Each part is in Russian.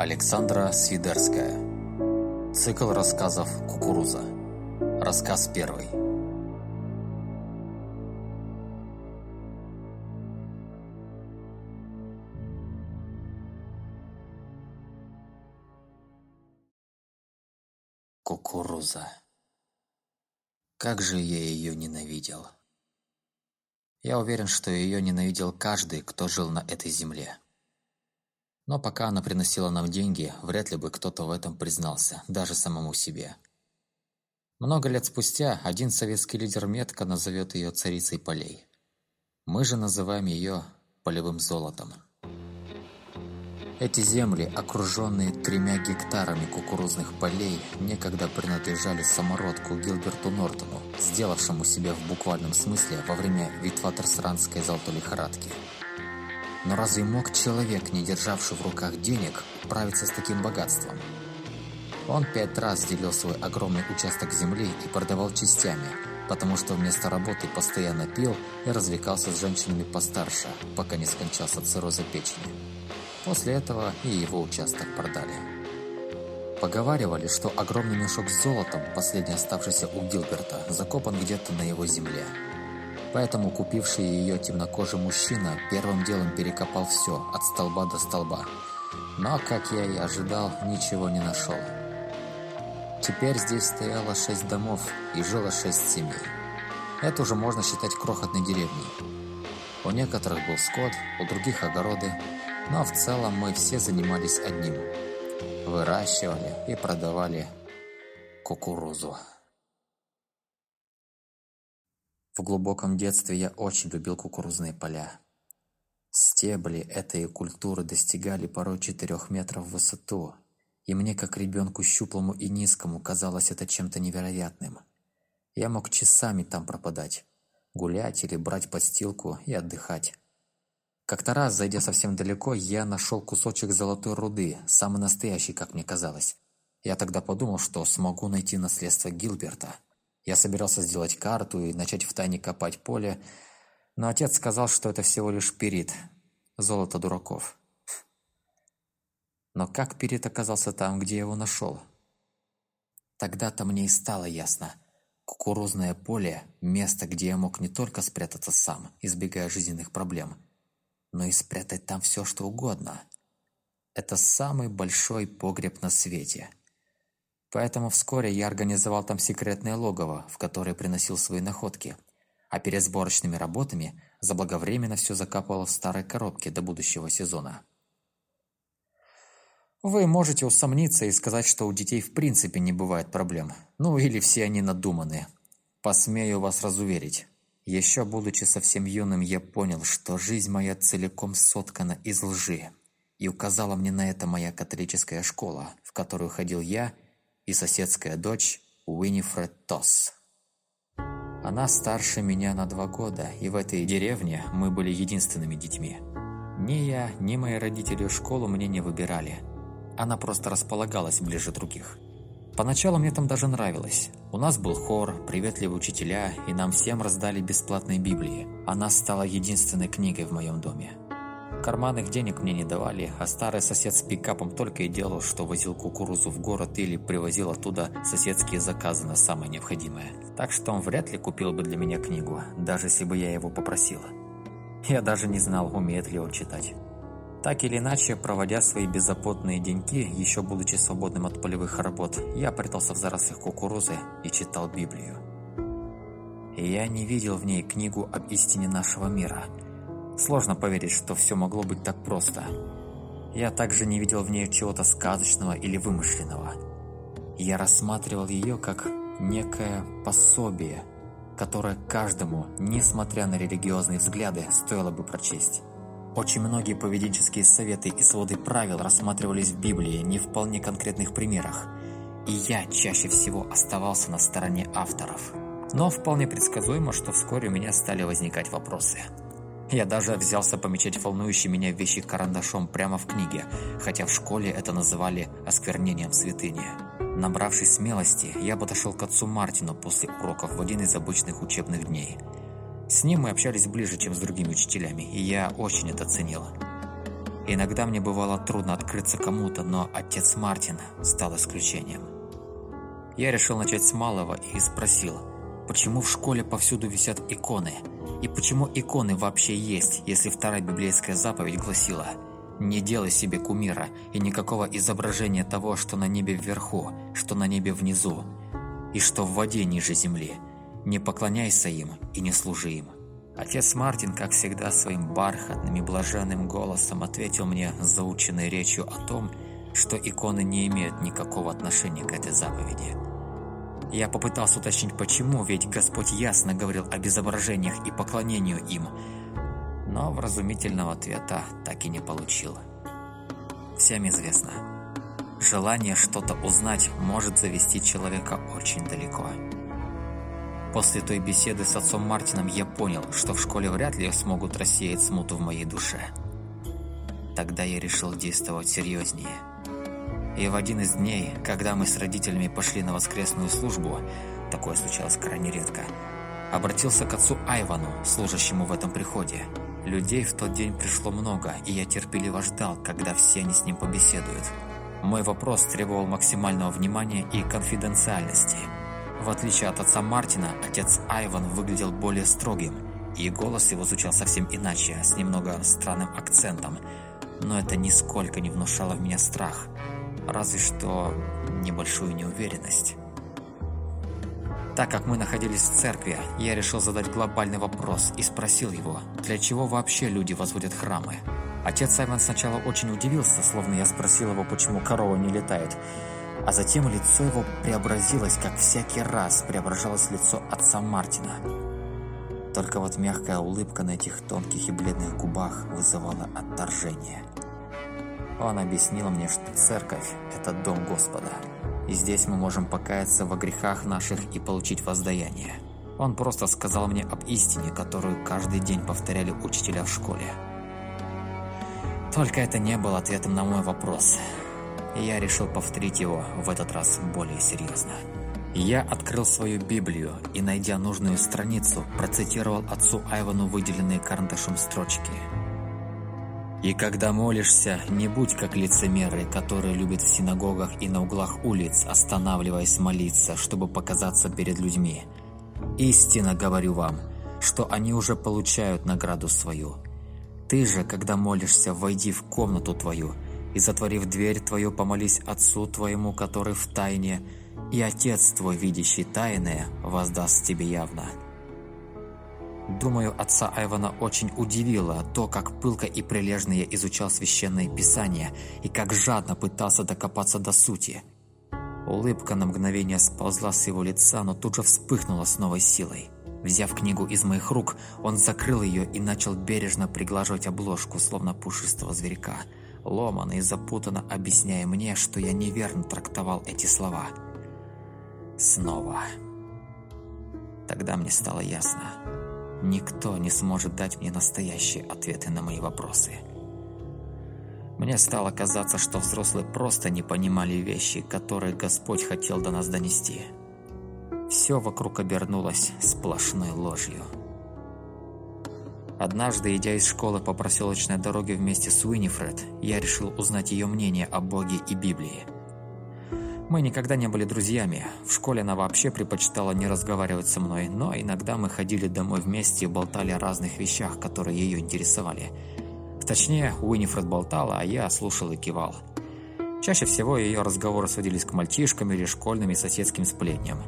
Александра Свидерская. Цикл рассказов «Кукуруза». Рассказ первый. Кукуруза. Как же я ее ненавидел. Я уверен, что ее ненавидел каждый, кто жил на этой земле. Но пока она приносила нам деньги, вряд ли бы кто-то в этом признался, даже самому себе. Много лет спустя один советский лидер метко назовет ее царицей полей. Мы же называем ее полевым золотом. Эти земли, окруженные тремя гектарами кукурузных полей, некогда принадлежали самородку Гилберту Нортону, сделавшему себя в буквальном смысле во время Витватерсранской золотой лихорадки. Но разве мог человек, не державший в руках денег, справиться с таким богатством? Он пять раз делил свой огромный участок земли и продавал частями, потому что вместо работы постоянно пил и развлекался с женщинами постарше, пока не скончался от цирроза печени. После этого и его участок продали. Поговаривали, что огромный мешок с золотом, последний оставшийся у Гилберта, закопан где-то на его земле. Поэтому купивший ее темнокожий мужчина первым делом перекопал все, от столба до столба. Но, как я и ожидал, ничего не нашел. Теперь здесь стояло шесть домов и жило шесть семей. Это уже можно считать крохотной деревней. У некоторых был скот, у других огороды, но в целом мы все занимались одним. Выращивали и продавали кукурузу. В глубоком детстве я очень любил кукурузные поля. Стебли этой культуры достигали порой четырех метров в высоту, и мне, как ребенку щуплому и низкому, казалось это чем-то невероятным. Я мог часами там пропадать, гулять или брать подстилку и отдыхать. Как-то раз, зайдя совсем далеко, я нашел кусочек золотой руды, самый настоящий, как мне казалось. Я тогда подумал, что смогу найти наследство Гилберта – я собирался сделать карту и начать втайне копать поле, но отец сказал, что это всего лишь перит, золото дураков. Но как перит оказался там, где его нашел? Тогда-то мне и стало ясно. Кукурузное поле – место, где я мог не только спрятаться сам, избегая жизненных проблем, но и спрятать там все, что угодно. Это самый большой погреб на свете – Поэтому вскоре я организовал там секретное логово, в которое приносил свои находки. А перед сборочными работами заблаговременно все закапывал в старой коробке до будущего сезона. Вы можете усомниться и сказать, что у детей в принципе не бывает проблем. Ну или все они надуманы. Посмею вас разуверить. Еще будучи совсем юным, я понял, что жизнь моя целиком соткана из лжи. И указала мне на это моя католическая школа, в которую ходил я – и соседская дочь Уинифред Тосс. Она старше меня на два года, и в этой деревне мы были единственными детьми. Ни я, ни мои родители школу мне не выбирали. Она просто располагалась ближе других. Поначалу мне там даже нравилось. У нас был хор, приветливые учителя, и нам всем раздали бесплатные Библии. Она стала единственной книгой в моем доме. Карманных денег мне не давали, а старый сосед с пикапом только и делал, что возил кукурузу в город или привозил оттуда соседские заказы на самое необходимое. Так что он вряд ли купил бы для меня книгу, даже если бы я его попросила. Я даже не знал, умеет ли он читать. Так или иначе, проводя свои беззаботные деньки, еще будучи свободным от полевых работ, я прятался в зарослях кукурузы и читал Библию. Я не видел в ней книгу об истине нашего мира – Сложно поверить, что все могло быть так просто. Я также не видел в ней чего-то сказочного или вымышленного. Я рассматривал ее как некое пособие, которое каждому, несмотря на религиозные взгляды, стоило бы прочесть. Очень многие поведенческие советы и своды правил рассматривались в Библии не в вполне конкретных примерах, и я чаще всего оставался на стороне авторов. Но вполне предсказуемо, что вскоре у меня стали возникать вопросы – я даже взялся помечать волнующие меня вещи карандашом прямо в книге, хотя в школе это называли осквернением святыни. Набравшись смелости, я подошел к отцу Мартину после уроков в один из обычных учебных дней. С ним мы общались ближе, чем с другими учителями, и я очень это ценил. Иногда мне бывало трудно открыться кому-то, но отец Мартин стал исключением. Я решил начать с малого и спросил, почему в школе повсюду висят иконы? И почему иконы вообще есть, если вторая библейская заповедь гласила «Не делай себе кумира и никакого изображения того, что на небе вверху, что на небе внизу, и что в воде ниже земли. Не поклоняйся им и не служи им». Отец Мартин, как всегда, своим бархатным и блаженным голосом ответил мне заученной речью о том, что иконы не имеют никакого отношения к этой заповеди. Я попытался уточнить почему, ведь Господь ясно говорил об изображениях и поклонению им, но вразумительного ответа так и не получил. Всем известно, желание что-то узнать может завести человека очень далеко. После той беседы с отцом Мартином я понял, что в школе вряд ли смогут рассеять смуту в моей душе. Тогда я решил действовать серьезнее. И в один из дней, когда мы с родителями пошли на воскресную службу, такое случалось крайне редко, обратился к отцу Айвану, служащему в этом приходе. Людей в тот день пришло много, и я терпеливо ждал, когда все они с ним побеседуют. Мой вопрос требовал максимального внимания и конфиденциальности – в отличие от отца Мартина, отец Айван выглядел более строгим, и голос его звучал совсем иначе, с немного странным акцентом, но это нисколько не внушало в меня страх, разве что небольшую неуверенность. Так как мы находились в церкви, я решил задать глобальный вопрос и спросил его, для чего вообще люди возводят храмы. Отец Айван сначала очень удивился, словно я спросил его, почему корова не летает, а затем лицо его преобразилось, как всякий раз преображалось лицо отца Мартина. Только вот мягкая улыбка на этих тонких и бледных губах вызывала отторжение. Он объяснил мне, что церковь – это дом Господа, и здесь мы можем покаяться во грехах наших и получить воздаяние. Он просто сказал мне об истине, которую каждый день повторяли учителя в школе. Только это не было ответом на мой вопрос – и я решил повторить его в этот раз более серьезно. Я открыл свою Библию и, найдя нужную страницу, процитировал отцу Айвану выделенные карандашом строчки. «И когда молишься, не будь как лицемеры, которые любят в синагогах и на углах улиц, останавливаясь молиться, чтобы показаться перед людьми. Истинно говорю вам, что они уже получают награду свою. Ты же, когда молишься, войди в комнату твою – и, затворив дверь твою, помолись Отцу твоему, который в тайне, и Отец твой, видящий тайное, воздаст тебе явно». Думаю, отца Айвана очень удивило то, как пылко и прилежно я изучал Священное Писание и как жадно пытался докопаться до сути. Улыбка на мгновение сползла с его лица, но тут же вспыхнула с новой силой. Взяв книгу из моих рук, он закрыл ее и начал бережно приглаживать обложку, словно пушистого зверька – ломано и запутанно объясняя мне, что я неверно трактовал эти слова. Снова. Тогда мне стало ясно. Никто не сможет дать мне настоящие ответы на мои вопросы. Мне стало казаться, что взрослые просто не понимали вещи, которые Господь хотел до нас донести. Все вокруг обернулось сплошной ложью. Однажды, идя из школы по проселочной дороге вместе с Уинифред, я решил узнать ее мнение о Боге и Библии. Мы никогда не были друзьями. В школе она вообще предпочитала не разговаривать со мной, но иногда мы ходили домой вместе и болтали о разных вещах, которые ее интересовали. Точнее, Уинифред болтала, а я слушал и кивал. Чаще всего ее разговоры сводились к мальчишкам или школьным и соседским сплетням.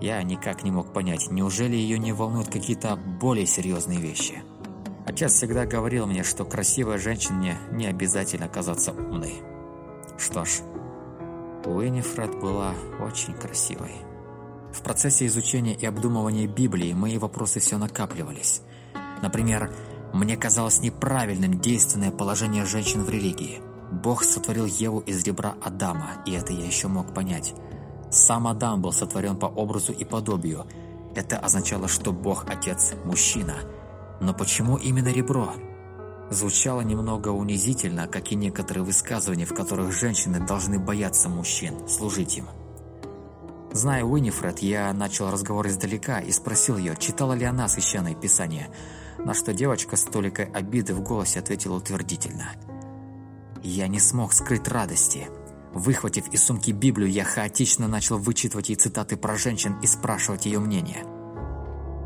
Я никак не мог понять, неужели ее не волнуют какие-то более серьезные вещи. Отец всегда говорил мне, что красивой женщине не обязательно казаться умной. Что ж, Уинифред была очень красивой. В процессе изучения и обдумывания Библии мои вопросы все накапливались. Например, мне казалось неправильным действенное положение женщин в религии. Бог сотворил Еву из ребра Адама, и это я еще мог понять. Сам Адам был сотворен по образу и подобию. Это означало, что Бог Отец – мужчина. Но почему именно ребро? Звучало немного унизительно, как и некоторые высказывания, в которых женщины должны бояться мужчин, служить им. Зная Уинифред, я начал разговор издалека и спросил ее, читала ли она Священное Писание, на что девочка с толикой обиды в голосе ответила утвердительно – Я не смог скрыть радости. Выхватив из сумки Библию, я хаотично начал вычитывать ей цитаты про женщин и спрашивать ее мнение.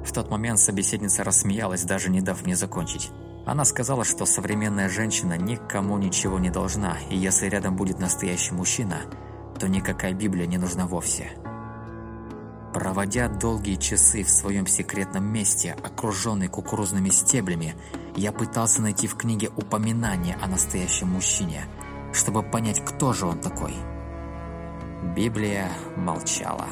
В тот момент собеседница рассмеялась, даже не дав мне закончить. Она сказала, что современная женщина никому ничего не должна, и если рядом будет настоящий мужчина, то никакая Библия не нужна вовсе. Проводя долгие часы в своем секретном месте, окруженный кукурузными стеблями, я пытался найти в книге упоминание о настоящем мужчине, чтобы понять, кто же он такой. Библия молчала.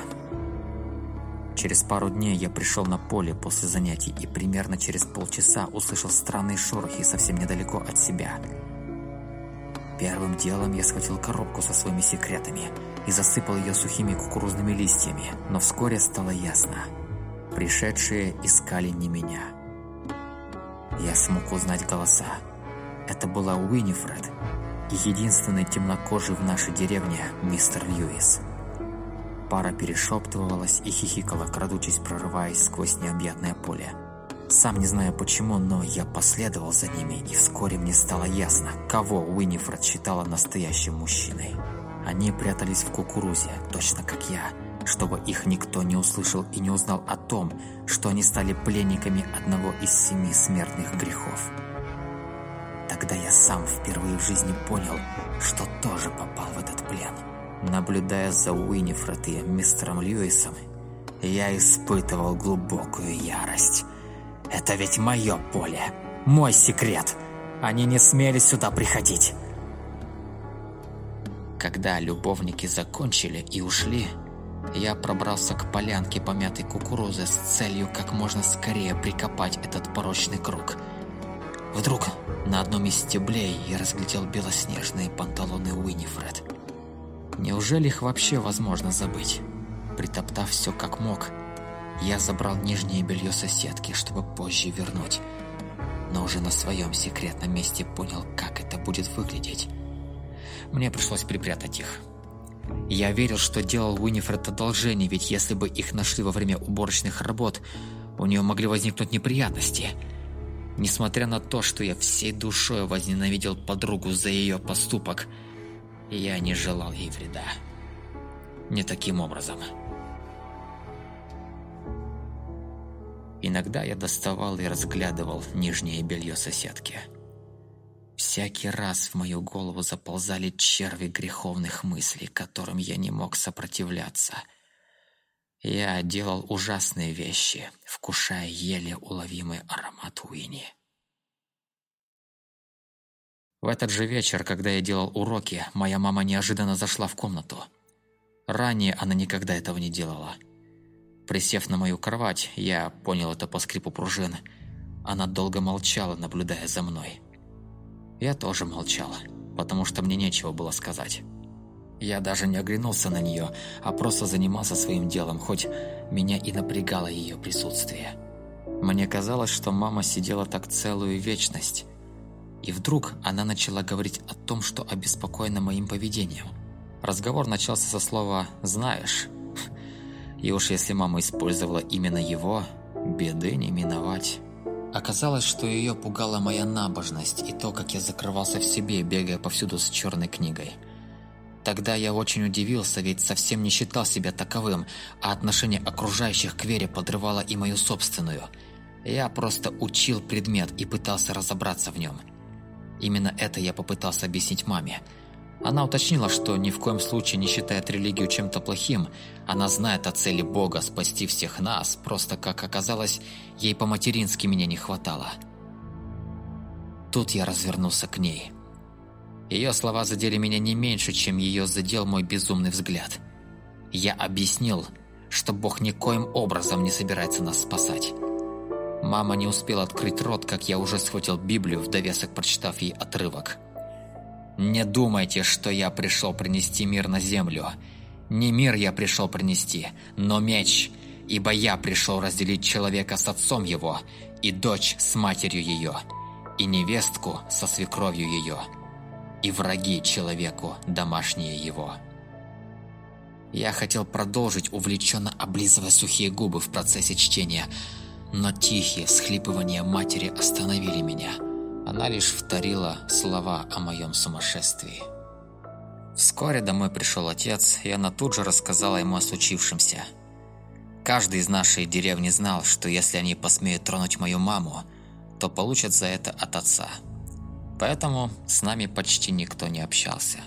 Через пару дней я пришел на поле после занятий и примерно через полчаса услышал странные шорохи совсем недалеко от себя. Первым делом я схватил коробку со своими секретами и засыпал ее сухими кукурузными листьями, но вскоре стало ясно. Пришедшие искали не меня. Я смог узнать голоса. Это была Уинифред и единственный темнокожий в нашей деревне мистер Льюис. Пара перешептывалась и хихикала, крадучись, прорываясь сквозь необъятное поле. Сам не знаю почему, но я последовал за ними, и вскоре мне стало ясно, кого Уинифред считала настоящим мужчиной. Они прятались в кукурузе, точно как я, чтобы их никто не услышал и не узнал о том, что они стали пленниками одного из семи смертных грехов. Тогда я сам впервые в жизни понял, что тоже попал в этот плен. Наблюдая за Уинифред и мистером Льюисом, я испытывал глубокую ярость. Это ведь мое поле, мой секрет. Они не смели сюда приходить. Когда любовники закончили и ушли, я пробрался к полянке помятой кукурузы с целью как можно скорее прикопать этот порочный круг. Вдруг на одном из стеблей я разглядел белоснежные панталоны Уинифред. Неужели их вообще возможно забыть? Притоптав все как мог, я забрал нижнее белье соседки, чтобы позже вернуть. Но уже на своем секретном месте понял, как это будет выглядеть. Мне пришлось припрятать их. Я верил, что делал Уинифред одолжение, ведь если бы их нашли во время уборочных работ, у нее могли возникнуть неприятности. Несмотря на то, что я всей душой возненавидел подругу за ее поступок, я не желал ей вреда. Не таким образом. Иногда я доставал и разглядывал нижнее белье соседки. Всякий раз в мою голову заползали черви греховных мыслей, которым я не мог сопротивляться. Я делал ужасные вещи, вкушая еле уловимый аромат Уинни. В этот же вечер, когда я делал уроки, моя мама неожиданно зашла в комнату. Ранее она никогда этого не делала. Присев на мою кровать, я понял это по скрипу пружин. Она долго молчала, наблюдая за мной. Я тоже молчал, потому что мне нечего было сказать. Я даже не оглянулся на нее, а просто занимался своим делом, хоть меня и напрягало ее присутствие. Мне казалось, что мама сидела так целую вечность. И вдруг она начала говорить о том, что обеспокоена моим поведением. Разговор начался со слова «знаешь». И уж если мама использовала именно его, беды не миновать. Оказалось, что ее пугала моя набожность и то, как я закрывался в себе, бегая повсюду с черной книгой. Тогда я очень удивился, ведь совсем не считал себя таковым, а отношение окружающих к вере подрывало и мою собственную. Я просто учил предмет и пытался разобраться в нем. Именно это я попытался объяснить маме – она уточнила, что ни в коем случае не считает религию чем-то плохим. Она знает о цели Бога спасти всех нас, просто, как оказалось, ей по-матерински меня не хватало. Тут я развернулся к ней. Ее слова задели меня не меньше, чем ее задел мой безумный взгляд. Я объяснил, что Бог никоим образом не собирается нас спасать. Мама не успела открыть рот, как я уже схватил Библию, в довесок прочитав ей отрывок. Не думайте, что я пришел принести мир на землю. Не мир я пришел принести, но меч, ибо я пришел разделить человека с отцом его, и дочь с матерью ее, и невестку со свекровью ее, и враги человеку домашние его». Я хотел продолжить, увлеченно облизывая сухие губы в процессе чтения, но тихие всхлипывания матери остановили меня – Она лишь вторила слова о моем сумасшествии. Вскоре домой пришел отец, и она тут же рассказала ему о случившемся. Каждый из нашей деревни знал, что если они посмеют тронуть мою маму, то получат за это от отца. Поэтому с нами почти никто не общался.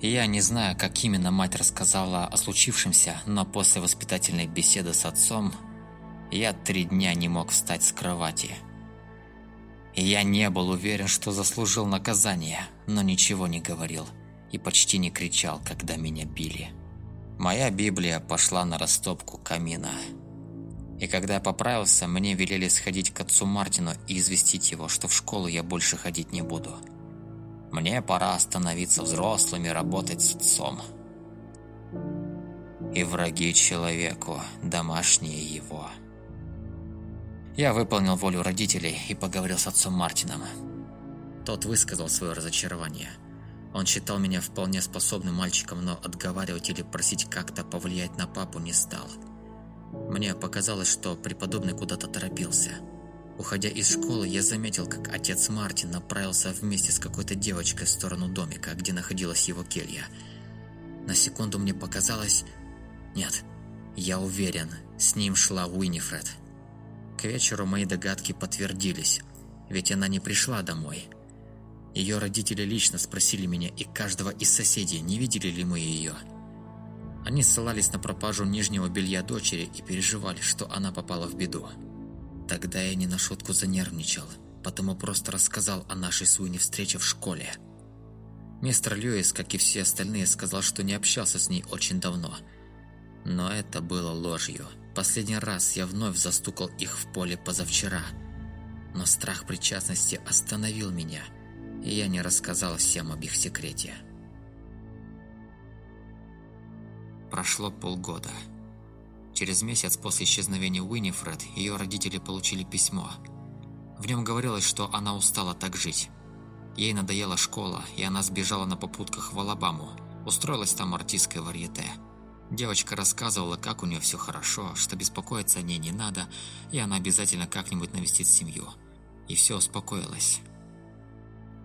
Я не знаю, как именно мать рассказала о случившемся, но после воспитательной беседы с отцом я три дня не мог встать с кровати. Я не был уверен, что заслужил наказание, но ничего не говорил и почти не кричал, когда меня били. Моя Библия пошла на растопку камина. И когда я поправился, мне велели сходить к отцу Мартину и известить его, что в школу я больше ходить не буду. Мне пора становиться взрослым и работать с отцом. И враги человеку, домашние его. Я выполнил волю родителей и поговорил с отцом Мартином. Тот высказал свое разочарование. Он считал меня вполне способным мальчиком, но отговаривать или просить как-то повлиять на папу не стал. Мне показалось, что преподобный куда-то торопился – Уходя из школы, я заметил, как отец Мартин направился вместе с какой-то девочкой в сторону домика, где находилась его келья. На секунду мне показалось... Нет, я уверен, с ним шла Уинифред. К вечеру мои догадки подтвердились, ведь она не пришла домой. Ее родители лично спросили меня и каждого из соседей, не видели ли мы ее. Они ссылались на пропажу нижнего белья дочери и переживали, что она попала в беду. Тогда я не на шутку занервничал, потому просто рассказал о нашей с встрече в школе. Мистер Льюис, как и все остальные, сказал, что не общался с ней очень давно. Но это было ложью. Последний раз я вновь застукал их в поле позавчера. Но страх причастности остановил меня, и я не рассказал всем об их секрете. Прошло полгода. Через месяц после исчезновения Уинифред ее родители получили письмо. В нем говорилось, что она устала так жить. Ей надоела школа, и она сбежала на попутках в Алабаму, устроилась там артисткой варьете. Девочка рассказывала, как у нее все хорошо, что беспокоиться о ней не надо, и она обязательно как-нибудь навестит семью. И все успокоилось.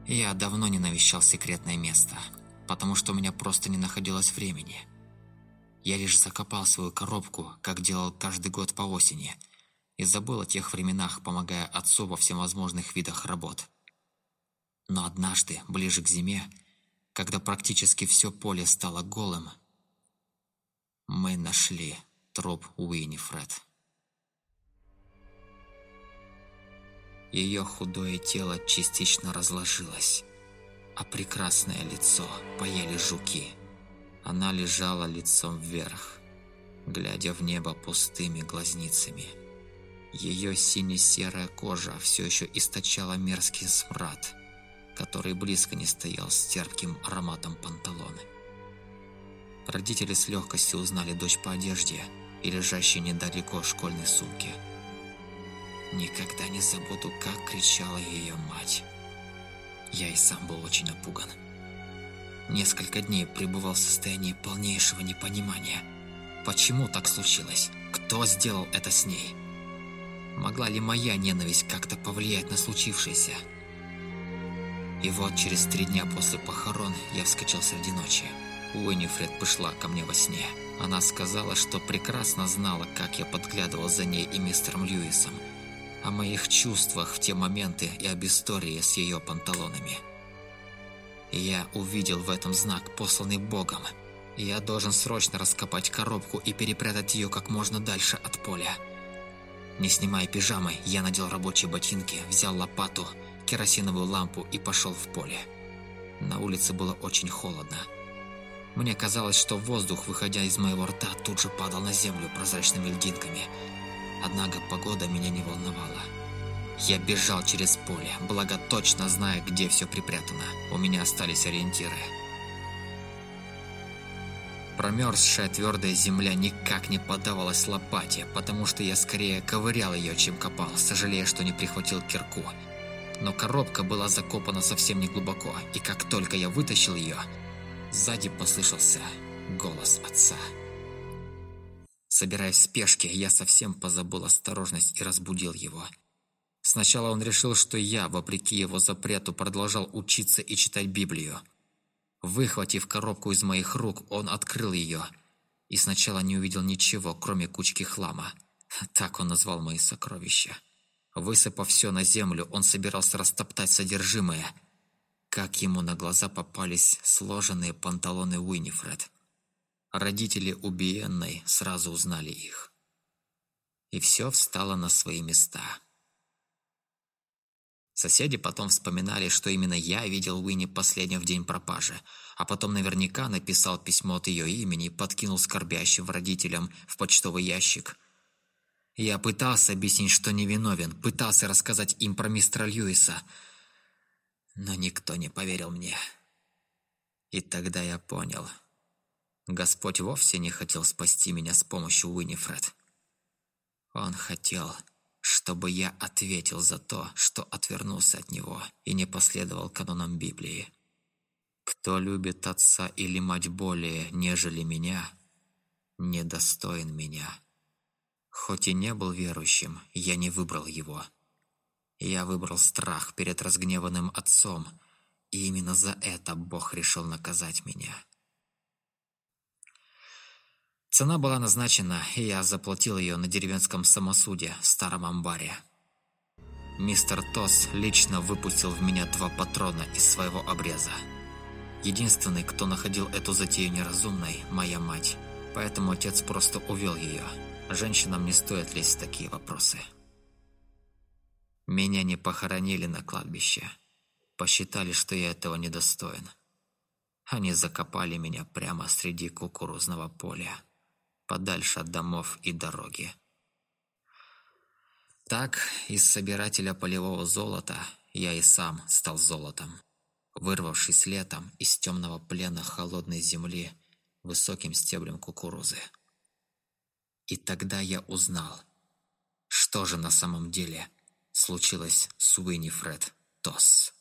Я давно не навещал секретное место, потому что у меня просто не находилось времени – я лишь закопал свою коробку, как делал каждый год по осени, и забыл о тех временах, помогая отцу во всевозможных видах работ. Но однажды, ближе к зиме, когда практически все поле стало голым, мы нашли труп Уинифред. Ее худое тело частично разложилось, а прекрасное лицо поели жуки – она лежала лицом вверх, глядя в небо пустыми глазницами. Ее сине-серая кожа все еще источала мерзкий смрад, который близко не стоял с терпким ароматом панталоны. Родители с легкостью узнали дочь по одежде и лежащей недалеко школьной сумке. Никогда не забуду, как кричала ее мать. Я и сам был очень напуган. Несколько дней пребывал в состоянии полнейшего непонимания. Почему так случилось? Кто сделал это с ней? Могла ли моя ненависть как-то повлиять на случившееся? И вот через три дня после похорон я вскочил среди ночи. Уинифред пришла ко мне во сне. Она сказала, что прекрасно знала, как я подглядывал за ней и мистером Льюисом, о моих чувствах в те моменты и об истории с ее панталонами. Я увидел в этом знак, посланный Богом. Я должен срочно раскопать коробку и перепрятать ее как можно дальше от поля. Не снимая пижамы, я надел рабочие ботинки, взял лопату, керосиновую лампу и пошел в поле. На улице было очень холодно. Мне казалось, что воздух, выходя из моего рта, тут же падал на землю прозрачными льдинками. Однако погода меня не волновала. Я бежал через поле, благо точно зная, где все припрятано. У меня остались ориентиры. Промерзшая твердая земля никак не поддавалась лопате, потому что я скорее ковырял ее, чем копал, сожалея, что не прихватил кирку. Но коробка была закопана совсем не глубоко, и как только я вытащил ее, сзади послышался голос отца. Собираясь в спешке, я совсем позабыл осторожность и разбудил его – Сначала он решил, что я, вопреки его запрету, продолжал учиться и читать Библию. Выхватив коробку из моих рук, он открыл ее. И сначала не увидел ничего, кроме кучки хлама. Так он назвал мои сокровища. Высыпав все на землю, он собирался растоптать содержимое. Как ему на глаза попались сложенные панталоны Уинифред. Родители убиенной сразу узнали их. И все встало на свои места. Соседи потом вспоминали, что именно я видел Уинни последним в день пропажи, а потом наверняка написал письмо от ее имени и подкинул скорбящим родителям в почтовый ящик. Я пытался объяснить, что невиновен, пытался рассказать им про мистера Льюиса, но никто не поверил мне. И тогда я понял, Господь вовсе не хотел спасти меня с помощью Уинифред. Он хотел чтобы я ответил за то, что отвернулся от него и не последовал канонам Библии. Кто любит отца или мать более, нежели меня, недостоин меня. Хоть и не был верующим, я не выбрал его. Я выбрал страх перед разгневанным отцом, и именно за это Бог решил наказать меня. Цена была назначена, и я заплатил ее на деревенском самосуде в старом амбаре. Мистер Тос лично выпустил в меня два патрона из своего обреза. Единственный, кто находил эту затею неразумной, моя мать, поэтому отец просто увел ее. Женщинам не стоит лезть в такие вопросы. Меня не похоронили на кладбище. Посчитали, что я этого недостоин. Они закопали меня прямо среди кукурузного поля подальше от домов и дороги. Так, из собирателя полевого золота я и сам стал золотом, вырвавшись летом из темного плена холодной земли высоким стеблем кукурузы. И тогда я узнал, что же на самом деле случилось с Уиннифред Тосс.